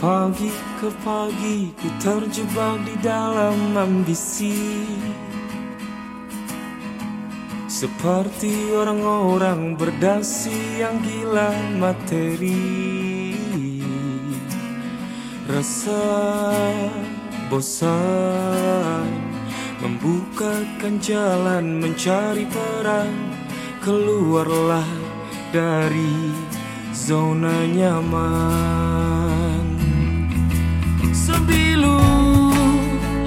pagi ke pagi ku terjebak di dalam ambisi. Seperti orang-orang berdasi yang gila materi. Rasa bosan Membukakan jalan mencari peran. Keluarlah dari zona nyaman Sembilu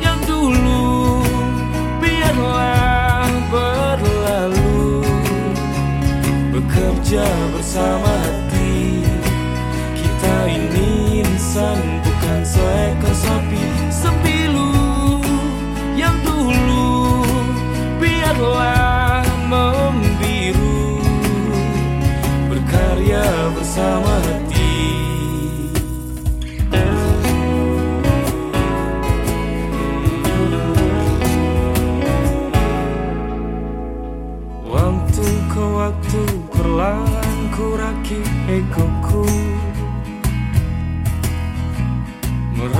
yang dulu biarlah berlalu. Bekerja bersama hati Kita ini insan bukan seekor sapi. Sembilu yang dulu biarlah membiru. Berkarya bersama hati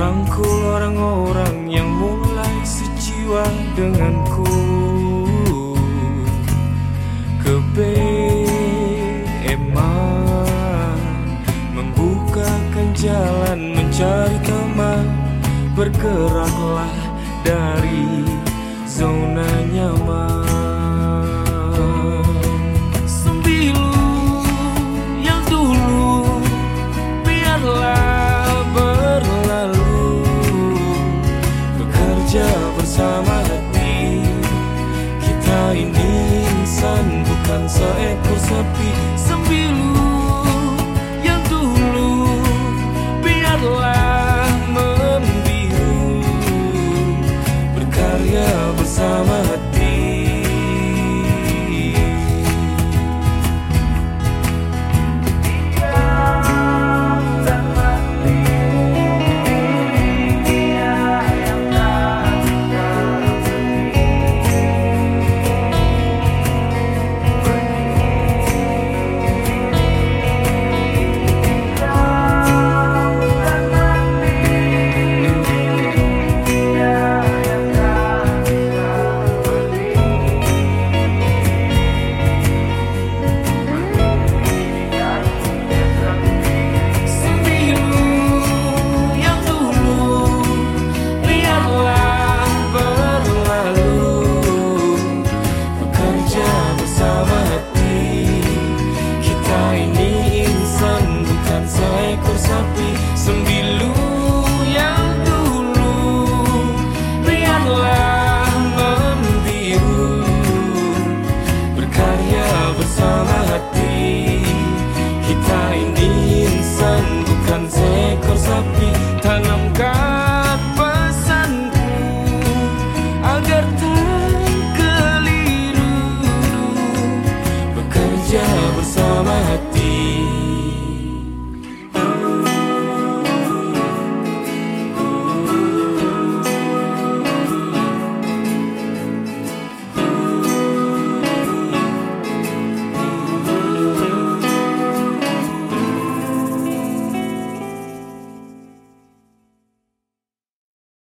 Merangkul orang-orang yang mulai sejiwa denganku. Kebeeman Membukakan jalan mencari teman. Bergeraklah dari zona nyaman dan seekor sepi. Sembilan